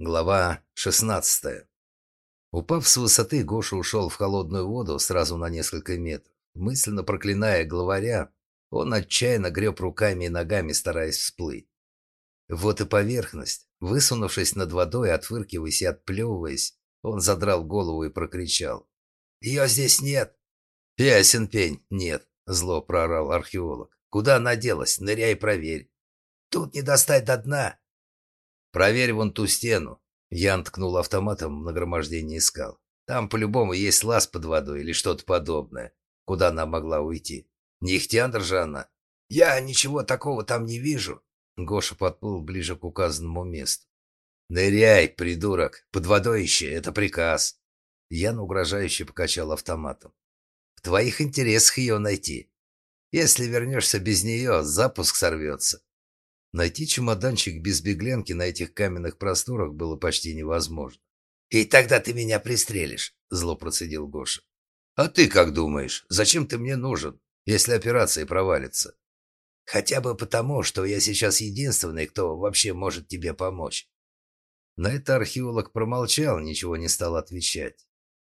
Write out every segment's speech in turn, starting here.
Глава 16 Упав с высоты, Гоша ушел в холодную воду сразу на несколько метров. Мысленно проклиная главаря, он отчаянно греб руками и ногами, стараясь всплыть. Вот и поверхность. Высунувшись над водой, отфыркиваясь и отплевываясь, он задрал голову и прокричал. «Ее здесь нет!» «Ясен пень, нет!» — зло проорал археолог. «Куда она делась? Ныряй проверь!» «Тут не достать до дна!» «Проверь вон ту стену». Ян ткнул автоматом в нагромождение скал. «Там по-любому есть лаз под водой или что-то подобное. Куда она могла уйти? Не Ихтиандр же она?» «Я ничего такого там не вижу». Гоша подплыл ближе к указанному месту. «Ныряй, придурок! Под водой ищи, это приказ!» Ян угрожающе покачал автоматом. «В твоих интересах ее найти. Если вернешься без нее, запуск сорвется. Найти чемоданчик без беглянки на этих каменных просторах было почти невозможно. «И тогда ты меня пристрелишь», — зло процедил Гоша. «А ты как думаешь, зачем ты мне нужен, если операция провалится?» «Хотя бы потому, что я сейчас единственный, кто вообще может тебе помочь». На это археолог промолчал, ничего не стал отвечать.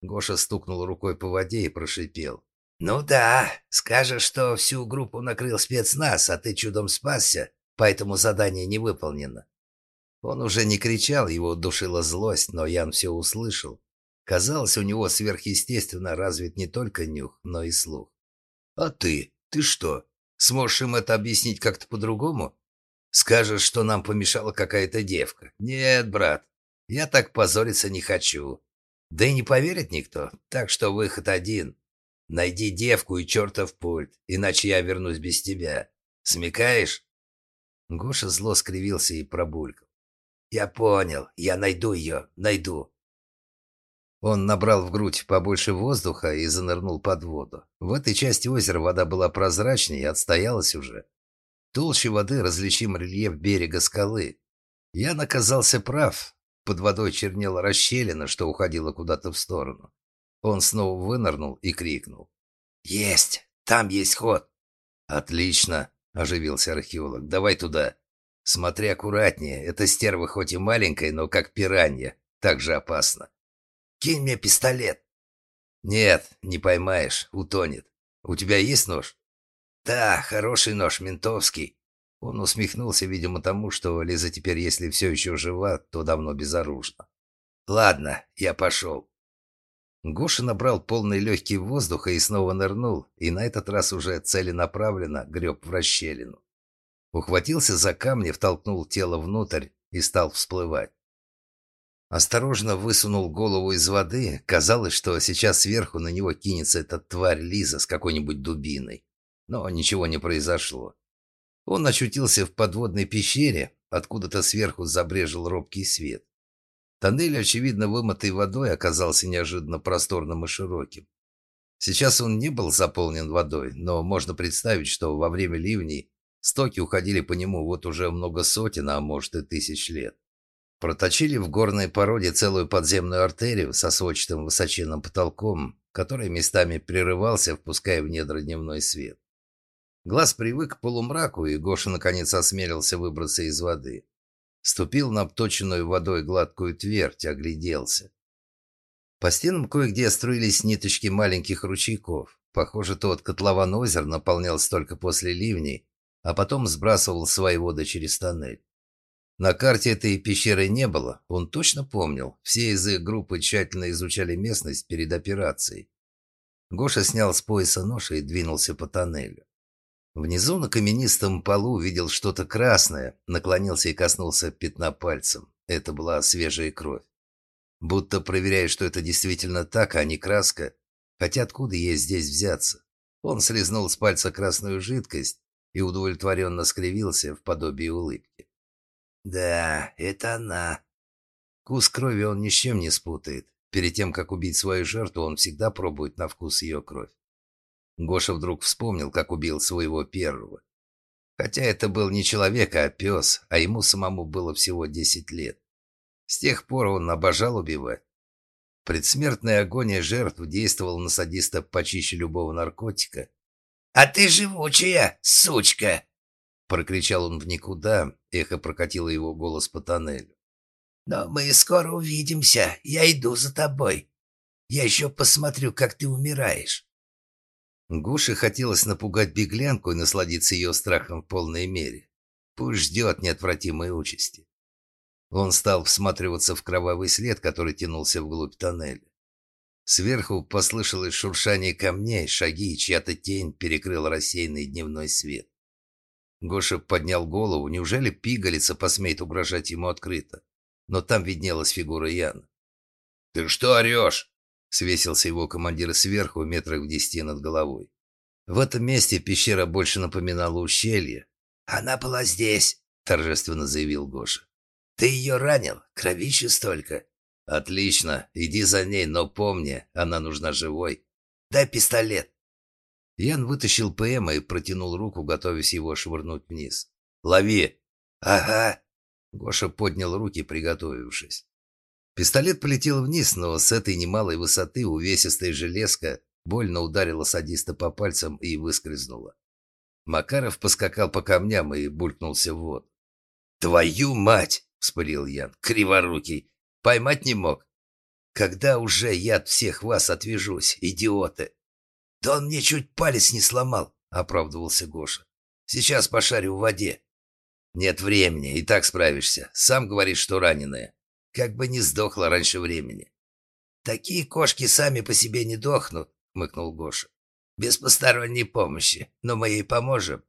Гоша стукнул рукой по воде и прошипел. «Ну да, скажешь, что всю группу накрыл спецназ, а ты чудом спасся, поэтому задание не выполнено. Он уже не кричал, его душила злость, но Ян все услышал. Казалось, у него сверхъестественно развит не только нюх, но и слух. «А ты? Ты что? Сможешь им это объяснить как-то по-другому? Скажешь, что нам помешала какая-то девка? Нет, брат, я так позориться не хочу. Да и не поверит никто, так что выход один. Найди девку и чертов пульт, иначе я вернусь без тебя. Смекаешь?» Гоша зло скривился и пробулькал. «Я понял. Я найду ее. Найду». Он набрал в грудь побольше воздуха и занырнул под воду. В этой части озера вода была прозрачнее и отстоялась уже. Толще воды различим рельеф берега скалы. Я оказался прав. Под водой чернела расщелина, что уходила куда-то в сторону. Он снова вынырнул и крикнул. «Есть! Там есть ход!» «Отлично!» Оживился археолог. «Давай туда. Смотри аккуратнее. Эта стерва хоть и маленькая, но как пиранья. Так же опасно. Кинь мне пистолет». «Нет, не поймаешь. Утонет. У тебя есть нож?» «Да, хороший нож, ментовский». Он усмехнулся, видимо, тому, что Лиза теперь, если все еще жива, то давно безоружна. «Ладно, я пошел». Гоша набрал полный легкий воздуха и снова нырнул, и на этот раз уже целенаправленно греб в расщелину. Ухватился за камни, втолкнул тело внутрь и стал всплывать. Осторожно высунул голову из воды. Казалось, что сейчас сверху на него кинется эта тварь Лиза с какой-нибудь дубиной. Но ничего не произошло. Он очутился в подводной пещере, откуда-то сверху забрежил робкий свет. Тоннель, очевидно, вымытый водой, оказался неожиданно просторным и широким. Сейчас он не был заполнен водой, но можно представить, что во время ливней стоки уходили по нему вот уже много сотен, а может и тысяч лет. Проточили в горной породе целую подземную артерию со сводчатым высоченным потолком, который местами прерывался, впуская в недра дневной свет. Глаз привык к полумраку, и Гоша наконец осмелился выбраться из воды. Ступил на обточенную водой гладкую твердь, огляделся. По стенам кое-где струились ниточки маленьких ручейков. Похоже, тот котлован озер наполнялся только после ливней, а потом сбрасывал свои воды через тоннель. На карте этой пещеры не было, он точно помнил. Все из их группы тщательно изучали местность перед операцией. Гоша снял с пояса нож и двинулся по тоннелю. Внизу на каменистом полу увидел что-то красное, наклонился и коснулся пятна пальцем. Это была свежая кровь. Будто проверяя, что это действительно так, а не краска. Хотя откуда ей здесь взяться? Он слезнул с пальца красную жидкость и удовлетворенно скривился в подобии улыбки. «Да, это она». Вкус крови он ни с чем не спутает. Перед тем, как убить свою жертву, он всегда пробует на вкус ее кровь. Гоша вдруг вспомнил, как убил своего первого. Хотя это был не человек, а пес, а ему самому было всего десять лет. С тех пор он обожал убивать. Предсмертная агония жертв действовала на садиста почище любого наркотика. «А ты живучая, сучка!» Прокричал он в никуда, эхо прокатило его голос по тоннелю. Но мы скоро увидимся. Я иду за тобой. Я еще посмотрю, как ты умираешь». Гоше хотелось напугать беглянку и насладиться ее страхом в полной мере. Пусть ждет неотвратимой участи. Он стал всматриваться в кровавый след, который тянулся вглубь тоннеля. Сверху послышалось шуршание камней, шаги, и чья-то тень перекрыл рассеянный дневной свет. Гоша поднял голову. Неужели пигалица посмеет угрожать ему открыто? Но там виднелась фигура Яна. «Ты что орешь?» Свесился его командир сверху, метрах в десяти над головой. В этом месте пещера больше напоминала ущелье. «Она была здесь», — торжественно заявил Гоша. «Ты ее ранил? Кровище столько». «Отлично. Иди за ней, но помни, она нужна живой. Дай пистолет». Ян вытащил ПМ и протянул руку, готовясь его швырнуть вниз. «Лови!» «Ага!» Гоша поднял руки, приготовившись. Пистолет полетел вниз, но с этой немалой высоты увесистая железка больно ударила садиста по пальцам и выскользнула. Макаров поскакал по камням и булькнулся в воду. «Твою мать!» — вспылил Ян. «Криворукий! Поймать не мог? Когда уже я от всех вас отвяжусь, идиоты?» «Да он мне чуть палец не сломал», — оправдывался Гоша. «Сейчас пошарю в воде». «Нет времени, и так справишься. Сам говоришь, что раненая. Как бы не сдохла раньше времени. «Такие кошки сами по себе не дохнут», — хмыкнул Гоша. «Без посторонней помощи. Но мы ей поможем».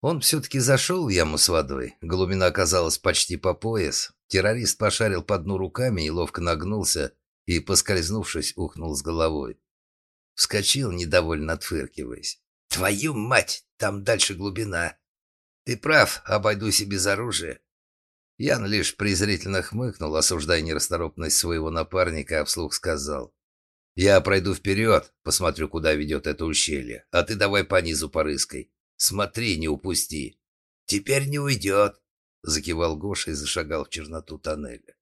Он все-таки зашел в яму с водой. Глубина оказалась почти по пояс. Террорист пошарил по дну руками и ловко нагнулся и, поскользнувшись, ухнул с головой. Вскочил, недовольно отфыркиваясь. «Твою мать! Там дальше глубина!» «Ты прав, обойдусь и без оружия. Ян лишь презрительно хмыкнул, осуждая нерасторопность своего напарника, а вслух сказал. «Я пройду вперед, посмотрю, куда ведет это ущелье, а ты давай по низу порыскай. Смотри, не упусти». «Теперь не уйдет», — закивал Гоша и зашагал в черноту тоннеля.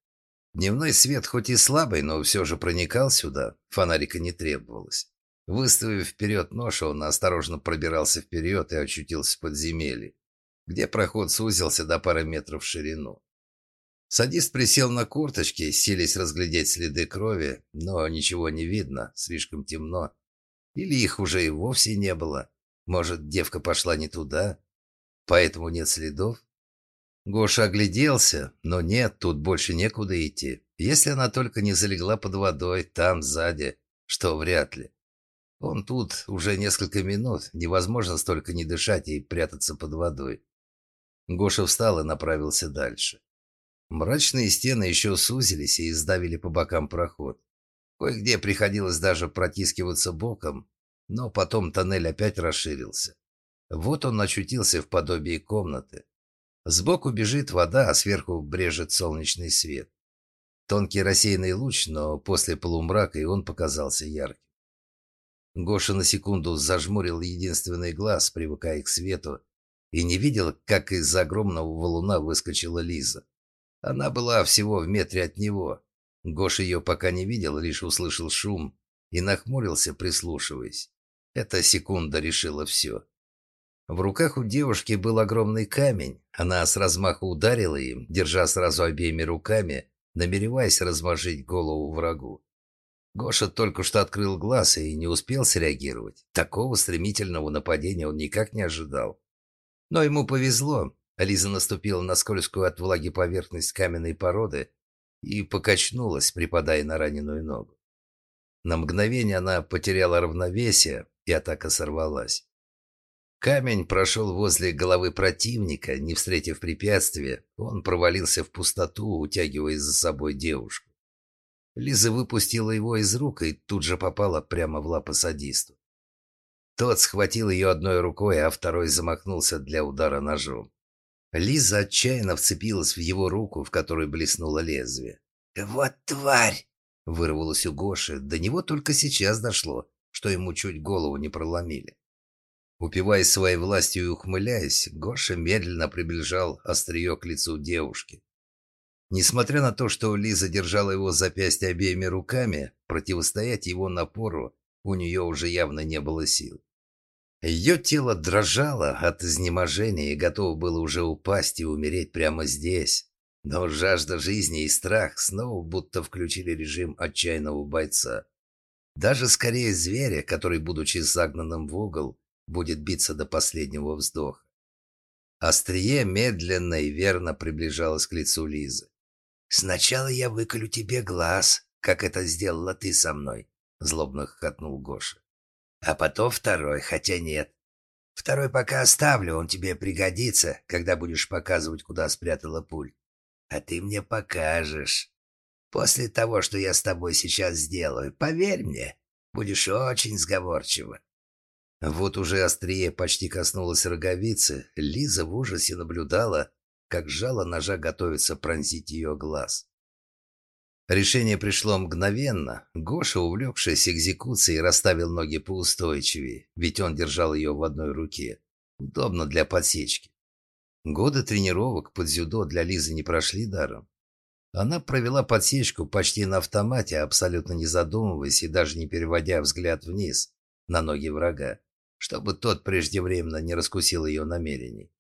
Дневной свет хоть и слабый, но все же проникал сюда, фонарика не требовалось. Выставив вперед нож, он осторожно пробирался вперед и очутился в подземелье где проход сузился до пары метров в ширину. Садист присел на курточки, сились разглядеть следы крови, но ничего не видно, слишком темно. Или их уже и вовсе не было. Может, девка пошла не туда, поэтому нет следов? Гоша огляделся, но нет, тут больше некуда идти. Если она только не залегла под водой, там, сзади, что вряд ли. Он тут уже несколько минут, невозможно столько не дышать и прятаться под водой. Гоша встал и направился дальше. Мрачные стены еще сузились и издавили по бокам проход. Кое-где приходилось даже протискиваться боком, но потом тоннель опять расширился. Вот он очутился в подобии комнаты. Сбоку бежит вода, а сверху брежет солнечный свет. Тонкий рассеянный луч, но после полумрака и он показался ярким. Гоша на секунду зажмурил единственный глаз, привыкая к свету, и не видел, как из огромного валуна выскочила Лиза. Она была всего в метре от него. Гош ее пока не видел, лишь услышал шум и нахмурился, прислушиваясь. Эта секунда решила все. В руках у девушки был огромный камень. Она с размаху ударила им, держа сразу обеими руками, намереваясь размажить голову врагу. Гоша только что открыл глаз и не успел среагировать. Такого стремительного нападения он никак не ожидал. Но ему повезло. Лиза наступила на скользкую от влаги поверхность каменной породы и покачнулась, припадая на раненую ногу. На мгновение она потеряла равновесие, и атака сорвалась. Камень прошел возле головы противника, не встретив препятствия, он провалился в пустоту, утягивая за собой девушку. Лиза выпустила его из рук и тут же попала прямо в лапы садисту. Тот схватил ее одной рукой, а второй замахнулся для удара ножом. Лиза отчаянно вцепилась в его руку, в которой блеснуло лезвие. «Вот тварь!» — вырвалось у Гоши. До него только сейчас дошло, что ему чуть голову не проломили. Упиваясь своей властью и ухмыляясь, Гоша медленно приближал острие к лицу девушки. Несмотря на то, что Лиза держала его запястье обеими руками, противостоять его напору у нее уже явно не было сил. Ее тело дрожало от изнеможения и готово было уже упасть и умереть прямо здесь. Но жажда жизни и страх снова будто включили режим отчаянного бойца. Даже скорее зверя, который, будучи загнанным в угол, будет биться до последнего вздоха. Острие медленно и верно приближалось к лицу Лизы. «Сначала я выколю тебе глаз, как это сделала ты со мной», — злобно хохотнул Гоша. «А потом второй, хотя нет. Второй пока оставлю, он тебе пригодится, когда будешь показывать, куда спрятала пуль. А ты мне покажешь. После того, что я с тобой сейчас сделаю, поверь мне, будешь очень сговорчива. Вот уже острие почти коснулось роговицы. Лиза в ужасе наблюдала, как жало ножа готовится пронзить ее глаз. Решение пришло мгновенно. Гоша, увлекшись экзекуцией, расставил ноги поустойчивее, ведь он держал ее в одной руке. Удобно для подсечки. Годы тренировок под дзюдо для Лизы не прошли даром. Она провела подсечку почти на автомате, абсолютно не задумываясь и даже не переводя взгляд вниз на ноги врага чтобы тот преждевременно не раскусил ее намерений.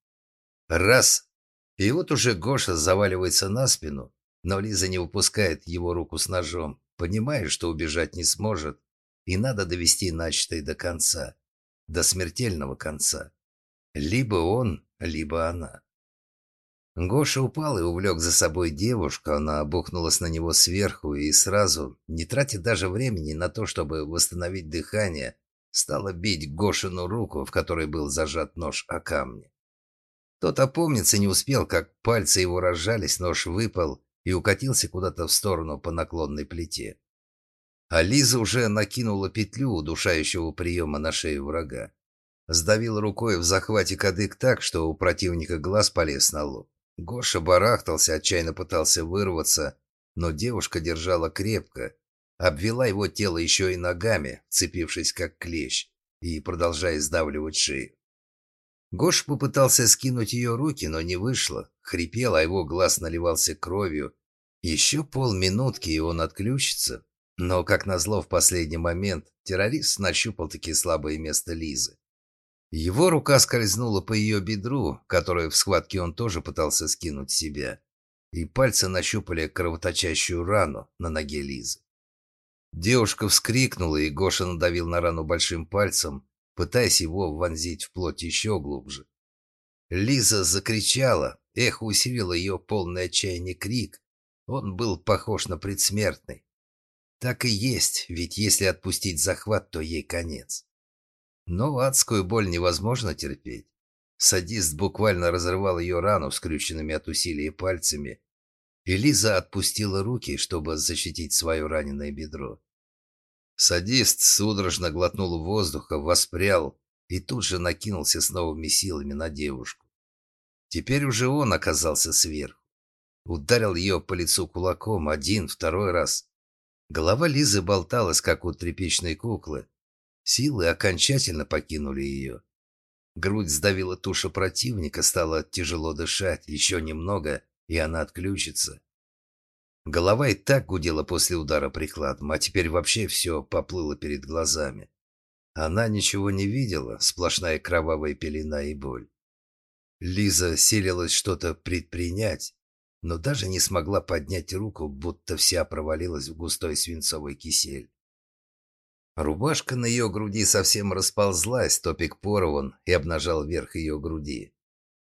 Раз! И вот уже Гоша заваливается на спину, но Лиза не выпускает его руку с ножом, понимая, что убежать не сможет, и надо довести начатое до конца, до смертельного конца. Либо он, либо она. Гоша упал и увлек за собой девушку, она бухнулась на него сверху и сразу, не тратя даже времени на то, чтобы восстановить дыхание, стала бить Гошину руку, в которой был зажат нож о камни. Тот опомниться не успел, как пальцы его разжались, нож выпал и укатился куда-то в сторону по наклонной плите. А Лиза уже накинула петлю удушающего приема на шею врага. Сдавил рукой в захвате кадык так, что у противника глаз полез на лоб. Гоша барахтался, отчаянно пытался вырваться, но девушка держала крепко, обвела его тело еще и ногами, цепившись как клещ и продолжая сдавливать шею. Гош попытался скинуть ее руки, но не вышло. Хрипел, а его глаз наливался кровью. Еще полминутки, и он отключится. Но, как назло, в последний момент террорист нащупал таки слабое место Лизы. Его рука скользнула по ее бедру, которое в схватке он тоже пытался скинуть себя, и пальцы нащупали кровоточащую рану на ноге Лизы. Девушка вскрикнула, и Гоша надавил на рану большим пальцем, пытаясь его вонзить в плоть еще глубже. Лиза закричала, эхо усилило ее полный отчаяние крик. Он был похож на предсмертный. Так и есть, ведь если отпустить захват, то ей конец. Но адскую боль невозможно терпеть. Садист буквально разрывал ее рану скрюченными от усилия пальцами, и Лиза отпустила руки, чтобы защитить свое раненое бедро. Садист судорожно глотнул воздуха, воспрял и тут же накинулся с новыми силами на девушку. Теперь уже он оказался сверху. Ударил ее по лицу кулаком один, второй раз. Голова Лизы болталась, как у тряпичной куклы. Силы окончательно покинули ее. Грудь сдавила туша противника, стало тяжело дышать. Еще немного, и она отключится. Голова и так гудела после удара прикладом, а теперь вообще все поплыло перед глазами. Она ничего не видела, сплошная кровавая пелена и боль. Лиза селилась что-то предпринять, но даже не смогла поднять руку, будто вся провалилась в густой свинцовый кисель. Рубашка на ее груди совсем расползлась, топик порван и обнажал верх ее груди.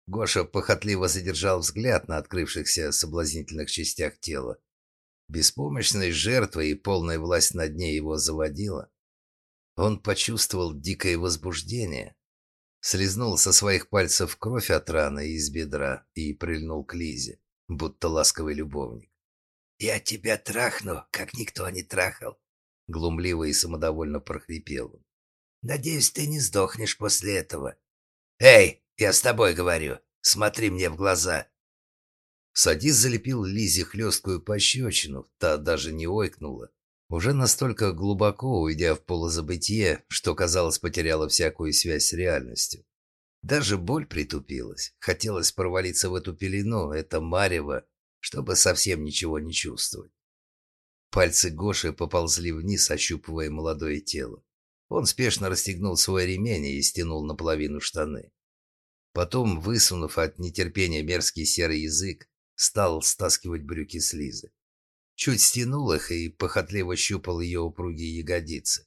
Гоша похотливо задержал взгляд на открывшихся соблазнительных частях тела. Беспомощность жертвы и полная власть над ней его заводила. Он почувствовал дикое возбуждение, слезнул со своих пальцев кровь от раны из бедра и прильнул к Лизе, будто ласковый любовник. «Я тебя трахну, как никто не трахал», — глумливо и самодовольно прохрипел он. «Надеюсь, ты не сдохнешь после этого». «Эй, я с тобой говорю, смотри мне в глаза». Садис залепил Лизе хлесткую пощечину, та даже не ойкнула. Уже настолько глубоко уйдя в полузабытие, что, казалось, потеряла всякую связь с реальностью. Даже боль притупилась. Хотелось провалиться в эту пелену, это марево, чтобы совсем ничего не чувствовать. Пальцы Гоши поползли вниз, ощупывая молодое тело. Он спешно расстегнул свой ремень и стянул наполовину штаны. Потом, высунув от нетерпения мерзкий серый язык, стал стаскивать брюки с Лизы. Чуть стянул их и похотливо щупал ее упругие ягодицы.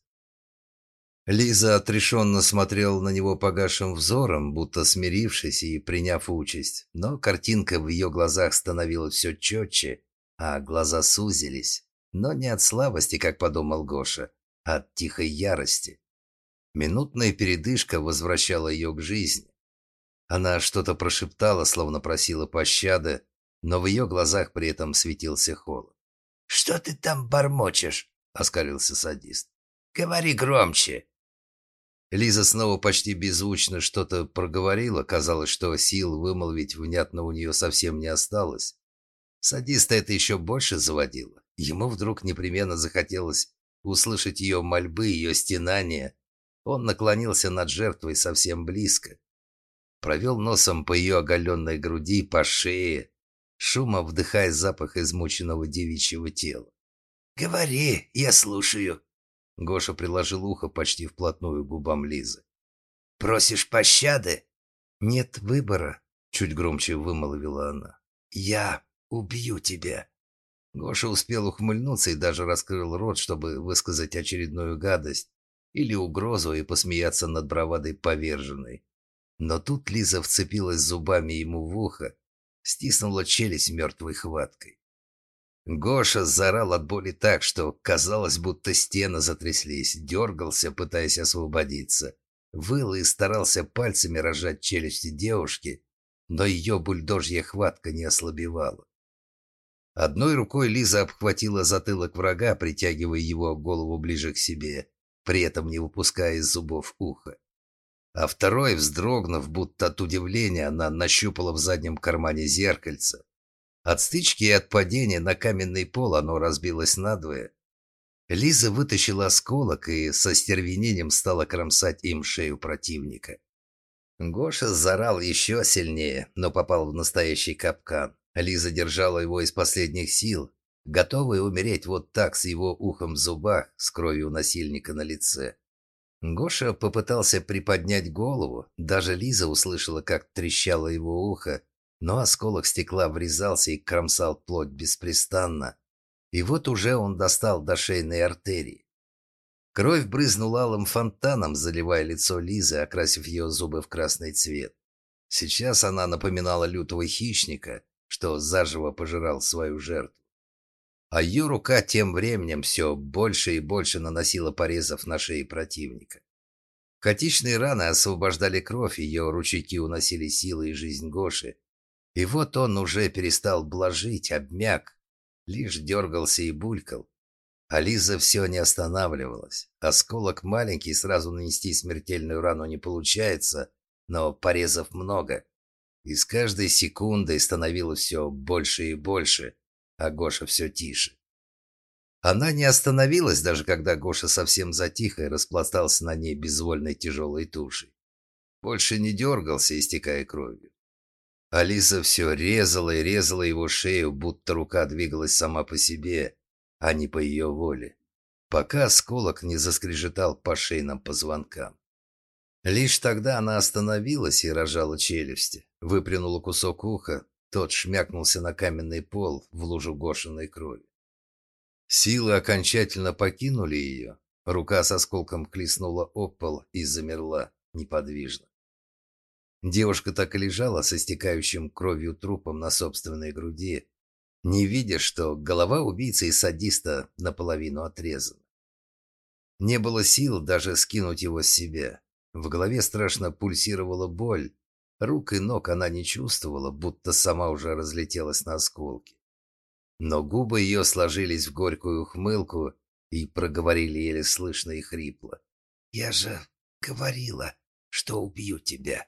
Лиза отрешенно смотрела на него погасшим взором, будто смирившись и приняв участь, но картинка в ее глазах становилась все четче, а глаза сузились, но не от слабости, как подумал Гоша, а от тихой ярости. Минутная передышка возвращала ее к жизни. Она что-то прошептала, словно просила пощады, но в ее глазах при этом светился холод. «Что ты там бормочешь?» — оскалился садист. «Говори громче!» Лиза снова почти беззвучно что-то проговорила. Казалось, что сил вымолвить внятно у нее совсем не осталось. Садиста это еще больше заводило. Ему вдруг непременно захотелось услышать ее мольбы, ее стенания. Он наклонился над жертвой совсем близко. Провел носом по ее оголенной груди, по шее, шумом вдыхая запах измученного девичьего тела. «Говори, я слушаю», Гоша приложил ухо почти вплотную к губам Лизы. «Просишь пощады?» «Нет выбора», — чуть громче вымолвила она. «Я убью тебя». Гоша успел ухмыльнуться и даже раскрыл рот, чтобы высказать очередную гадость или угрозу и посмеяться над бравадой поверженной. Но тут Лиза вцепилась зубами ему в ухо, стиснула челюсть мертвой хваткой. Гоша заорал от боли так, что казалось, будто стены затряслись, дергался, пытаясь освободиться. Выл и старался пальцами рожать челюсти девушки, но ее бульдожья хватка не ослабевала. Одной рукой Лиза обхватила затылок врага, притягивая его голову ближе к себе, при этом не выпуская из зубов уха. А второй, вздрогнув, будто от удивления, она нащупала в заднем кармане зеркальце от стычки и от падения на каменный пол оно разбилось надвое. Лиза вытащила осколок и со стервенением стала кромсать им шею противника. Гоша зарал еще сильнее, но попал в настоящий капкан. Лиза держала его из последних сил, готовая умереть вот так с его ухом в зубах, с кровью насильника на лице. Гоша попытался приподнять голову, даже Лиза услышала, как трещало его ухо, но осколок стекла врезался и кромсал плоть беспрестанно. И вот уже он достал до шейной артерии. Кровь брызнула алым фонтаном, заливая лицо Лизы, окрасив ее зубы в красный цвет. Сейчас она напоминала лютого хищника, что заживо пожирал свою жертву. А ее рука тем временем все больше и больше наносила порезов на шее противника. Котичные раны освобождали кровь, ее ручейки уносили силы и жизнь Гоши, и вот он уже перестал блажить, обмяк, лишь дергался и булькал. А Лиза все не останавливалась. Осколок маленький, сразу нанести смертельную рану не получается, но порезов много. И с каждой секундой становилось все больше и больше, а Гоша все тише. Она не остановилась, даже когда Гоша совсем затих и распластался на ней безвольной тяжелой тушей. Больше не дергался, истекая кровью. Алиса все резала и резала его шею, будто рука двигалась сама по себе, а не по ее воле, пока осколок не заскрежетал по шейным позвонкам. Лишь тогда она остановилась и рожала челюсти, выплюнула кусок уха, тот шмякнулся на каменный пол в лужу гошиной крови. Силы окончательно покинули ее, рука с осколком клеснула об пол и замерла неподвижно. Девушка так и лежала со стекающим кровью трупом на собственной груди, не видя, что голова убийцы и садиста наполовину отрезана. Не было сил даже скинуть его с себя. В голове страшно пульсировала боль. Рук и ног она не чувствовала, будто сама уже разлетелась на осколки. Но губы ее сложились в горькую ухмылку и проговорили еле слышно и хрипло. «Я же говорила, что убью тебя».